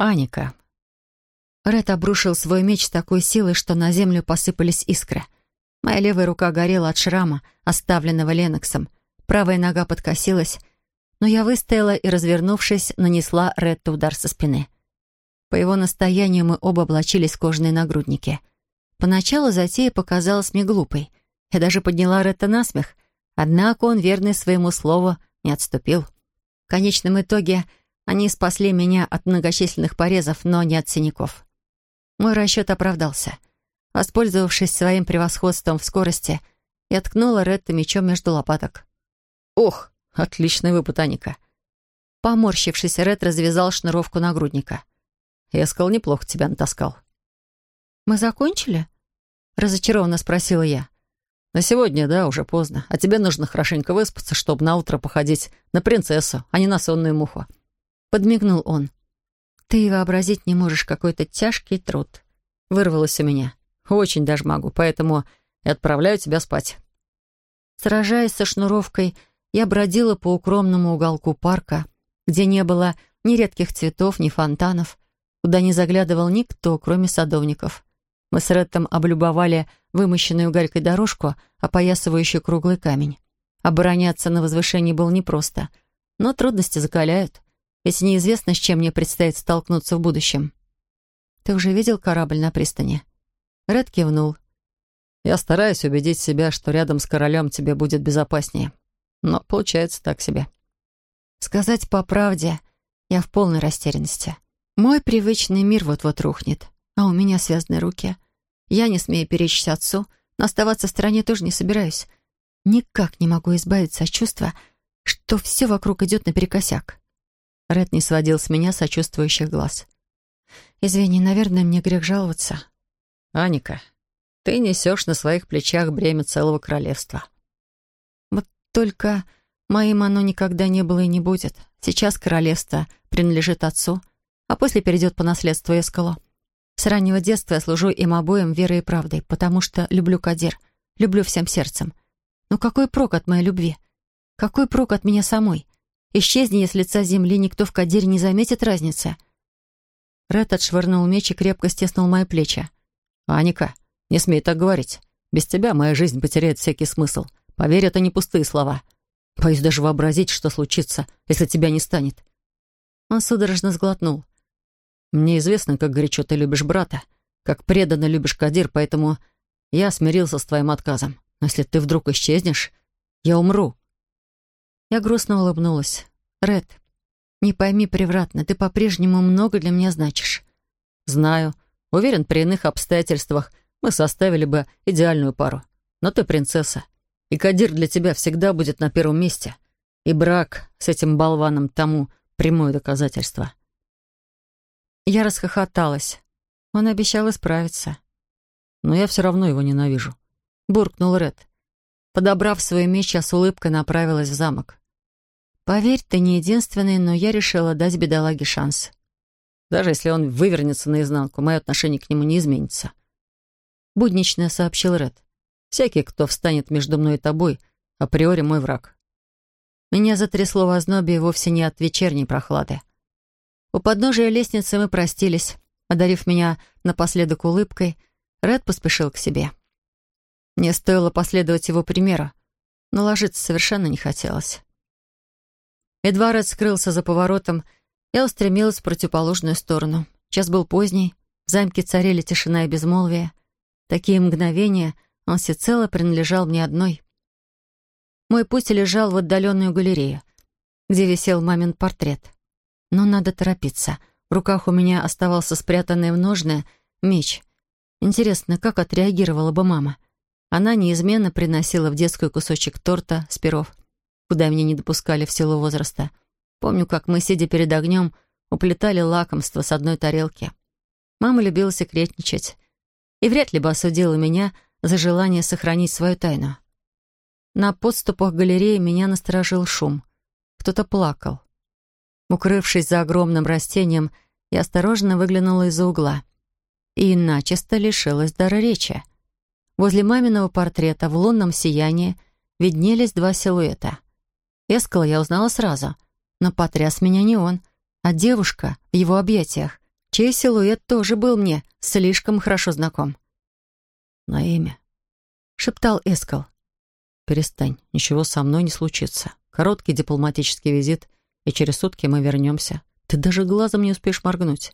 Аника. Ред обрушил свой меч с такой силой, что на землю посыпались искры. Моя левая рука горела от шрама, оставленного Леноксом. Правая нога подкосилась, но я выстояла и, развернувшись, нанесла Ретта удар со спины. По его настоянию мы оба облачились в кожаные нагрудники. Поначалу затея показалась мне глупой. Я даже подняла Ретта на смех, однако он, верный своему слову, не отступил. В конечном итоге они спасли меня от многочисленных порезов, но не от синяков. Мой расчет оправдался. Воспользовавшись своим превосходством в скорости, я ткнула Ретта мечом между лопаток. «Ох, отличный выпад, Аника!» Поморщившись, Ред развязал шнуровку нагрудника. «Я сказал, неплохо тебя натаскал». «Мы закончили?» Разочарованно спросила я. «На сегодня, да, уже поздно. А тебе нужно хорошенько выспаться, чтобы на утро походить на принцессу, а не на сонную муху». Подмигнул он. «Ты вообразить не можешь какой-то тяжкий труд». Вырвалось у меня. «Очень даже могу, поэтому и отправляю тебя спать». Сражаясь со шнуровкой, я бродила по укромному уголку парка, где не было ни редких цветов, ни фонтанов, куда не заглядывал никто, кроме садовников. Мы с Реттом облюбовали вымощенную галькой дорожку, опоясывающую круглый камень. Обороняться на возвышении было непросто, но трудности закаляют ведь неизвестно, с чем мне предстоит столкнуться в будущем. «Ты уже видел корабль на пристани?» Ред кивнул. «Я стараюсь убедить себя, что рядом с королем тебе будет безопаснее. Но получается так себе». Сказать по правде, я в полной растерянности. Мой привычный мир вот-вот рухнет, а у меня связаны руки. Я не смею перечить отцу, но оставаться в стороне тоже не собираюсь. Никак не могу избавиться от чувства, что все вокруг идет наперекосяк. Ред не сводил с меня сочувствующих глаз. «Извини, наверное, мне грех жаловаться». «Аника, ты несешь на своих плечах бремя целого королевства». «Вот только моим оно никогда не было и не будет. Сейчас королевство принадлежит отцу, а после перейдет по наследству Эскалу. С раннего детства я служу им обоим верой и правдой, потому что люблю Кадир, люблю всем сердцем. Но какой прок от моей любви? Какой прок от меня самой? Исчезни с лица земли, никто в Кадире не заметит разницы. Ред отшвырнул меч и крепко стеснул мои плечи. «Аника, не смей так говорить. Без тебя моя жизнь потеряет всякий смысл. Поверь, это не пустые слова. Боюсь даже вообразить, что случится, если тебя не станет». Он судорожно сглотнул. «Мне известно, как горячо ты любишь брата, как преданно любишь Кадир, поэтому я смирился с твоим отказом. Но если ты вдруг исчезнешь, я умру». Я грустно улыбнулась. «Ред, не пойми превратно, ты по-прежнему много для меня значишь». «Знаю. Уверен, при иных обстоятельствах мы составили бы идеальную пару. Но ты принцесса, и Кадир для тебя всегда будет на первом месте. И брак с этим болваном тому прямое доказательство». Я расхохоталась. Он обещал исправиться. «Но я все равно его ненавижу», — буркнул Ред. Подобрав свой меч, я с улыбкой направилась в замок. Поверь, ты не единственный, но я решила дать бедолаге шанс. Даже если он вывернется наизнанку, мое отношение к нему не изменится. Буднично сообщил Ред. Всякий, кто встанет между мной и тобой, априори мой враг. Меня затрясло в ознобе вовсе не от вечерней прохлады. У подножия лестницы мы простились. Одарив меня напоследок улыбкой, Ред поспешил к себе. Мне стоило последовать его примеру, но ложиться совершенно не хотелось. Едва Ред скрылся за поворотом, я устремилась в противоположную сторону. Час был поздний, в замке царили тишина и безмолвие. Такие мгновения он всецело принадлежал мне одной. Мой путь лежал в отдаленную галерею, где висел мамин портрет. Но надо торопиться. В руках у меня оставался спрятанный в ножны меч. Интересно, как отреагировала бы мама? Она неизменно приносила в детскую кусочек торта с перов куда меня не допускали в силу возраста. Помню, как мы, сидя перед огнем, уплетали лакомство с одной тарелки. Мама любила секретничать и вряд ли бы осудила меня за желание сохранить свою тайну. На подступах галереи меня насторожил шум. Кто-то плакал. Укрывшись за огромным растением, я осторожно выглянула из-за угла. И начисто лишилась дара речи. Возле маминого портрета в лунном сиянии виднелись два силуэта — Эскала я узнала сразу, но потряс меня не он, а девушка в его объятиях, чей силуэт тоже был мне слишком хорошо знаком. «На имя», — шептал Эскал. «Перестань, ничего со мной не случится. Короткий дипломатический визит, и через сутки мы вернемся. Ты даже глазом не успеешь моргнуть».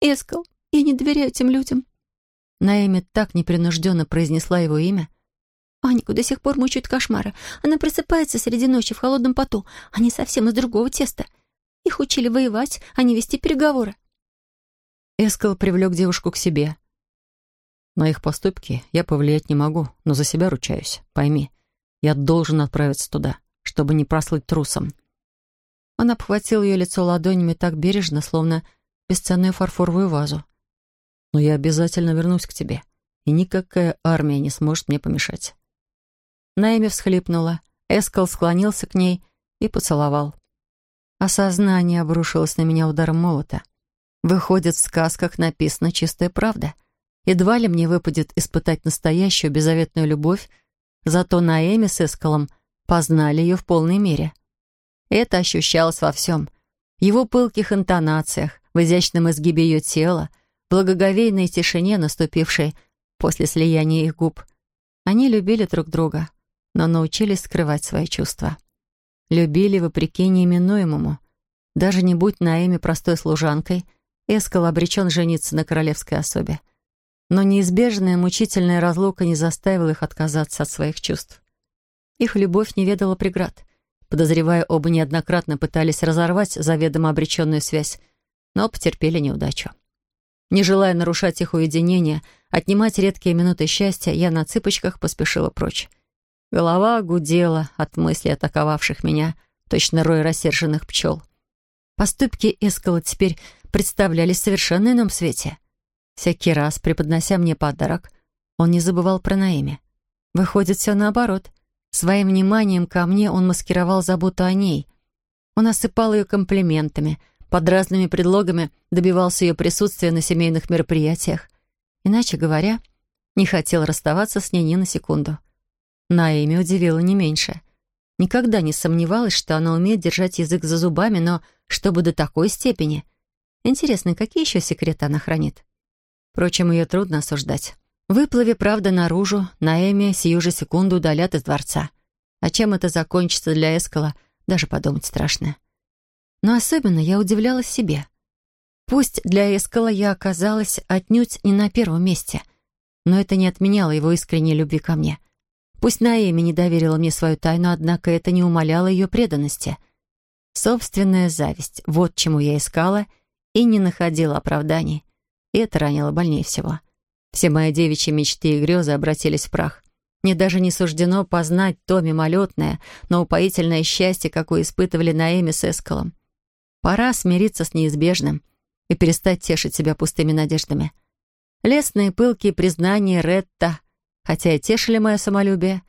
«Эскал, я не доверяю этим людям». Наэми так непринужденно произнесла его имя. Анику до сих пор мучают кошмары. Она просыпается среди ночи в холодном поту. Они совсем из другого теста. Их учили воевать, а не вести переговоры. Эскал привлек девушку к себе. На их поступки я повлиять не могу, но за себя ручаюсь. Пойми, я должен отправиться туда, чтобы не прослыть трусом. Он обхватил ее лицо ладонями так бережно, словно бесценную фарфоровую вазу. Но я обязательно вернусь к тебе, и никакая армия не сможет мне помешать. Найми всхлипнула. Эскал склонился к ней и поцеловал. Осознание обрушилось на меня ударом молота. Выходит, в сказках написана чистая правда. Едва ли мне выпадет испытать настоящую беззаветную любовь, зато Наэми с Эскалом познали ее в полной мере. Это ощущалось во всем. В его пылких интонациях, в изящном изгибе ее тела, благоговейной тишине, наступившей после слияния их губ. Они любили друг друга, но научились скрывать свои чувства. Любили вопреки неименуемому. Даже не будь Наэми простой служанкой, Эскал обречен жениться на королевской особе. Но неизбежная мучительная разлука не заставила их отказаться от своих чувств. Их любовь не ведала преград. Подозревая, оба неоднократно пытались разорвать заведомо обреченную связь, но потерпели неудачу. Не желая нарушать их уединение, отнимать редкие минуты счастья, я на цыпочках поспешила прочь. Голова гудела от мыслей атаковавших меня, точно рой рассерженных пчел. Поступки Эскала теперь представлялись в совершенно ином свете. Всякий раз, преподнося мне подарок, он не забывал про Наэме. Выходит, все наоборот. Своим вниманием ко мне он маскировал заботу о ней. Он осыпал ее комплиментами, под разными предлогами добивался ее присутствия на семейных мероприятиях. Иначе говоря, не хотел расставаться с ней ни на секунду. Наэми удивила не меньше. Никогда не сомневалась, что она умеет держать язык за зубами, но чтобы до такой степени. Интересно, какие еще секреты она хранит? Впрочем, ее трудно осуждать. Выплыве правда наружу, Наэми сию же секунду удалят из дворца. А чем это закончится для Эскала, даже подумать страшно. Но особенно я удивлялась себе. Пусть для Эскала я оказалась отнюдь не на первом месте, но это не отменяло его искренней любви ко мне. Пусть Наэми не доверила мне свою тайну, однако это не умаляло ее преданности. Собственная зависть — вот чему я искала и не находила оправданий. И это ранило больнее всего. Все мои девичьи мечты и грезы обратились в прах. Мне даже не суждено познать то мимолетное, но упоительное счастье, какое испытывали Наэми с Эскалом. Пора смириться с неизбежным и перестать тешить себя пустыми надеждами. Лесные пылкие признания Ретта хотя и тешили мое самолюбие,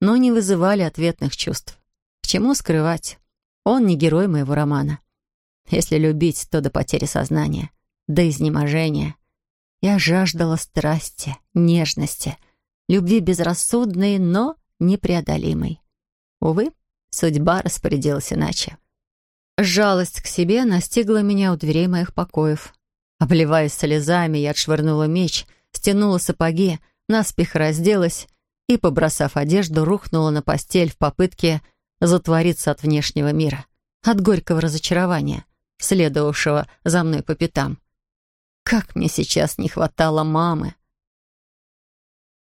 но не вызывали ответных чувств. К чему скрывать? Он не герой моего романа. Если любить, то до потери сознания, до изнеможения. Я жаждала страсти, нежности, любви безрассудной, но непреодолимой. Увы, судьба распорядилась иначе. Жалость к себе настигла меня у дверей моих покоев. Обливаясь слезами, я отшвырнула меч, стянула сапоги, наспех разделась и, побросав одежду, рухнула на постель в попытке затвориться от внешнего мира, от горького разочарования, следовавшего за мной по пятам. Как мне сейчас не хватало мамы!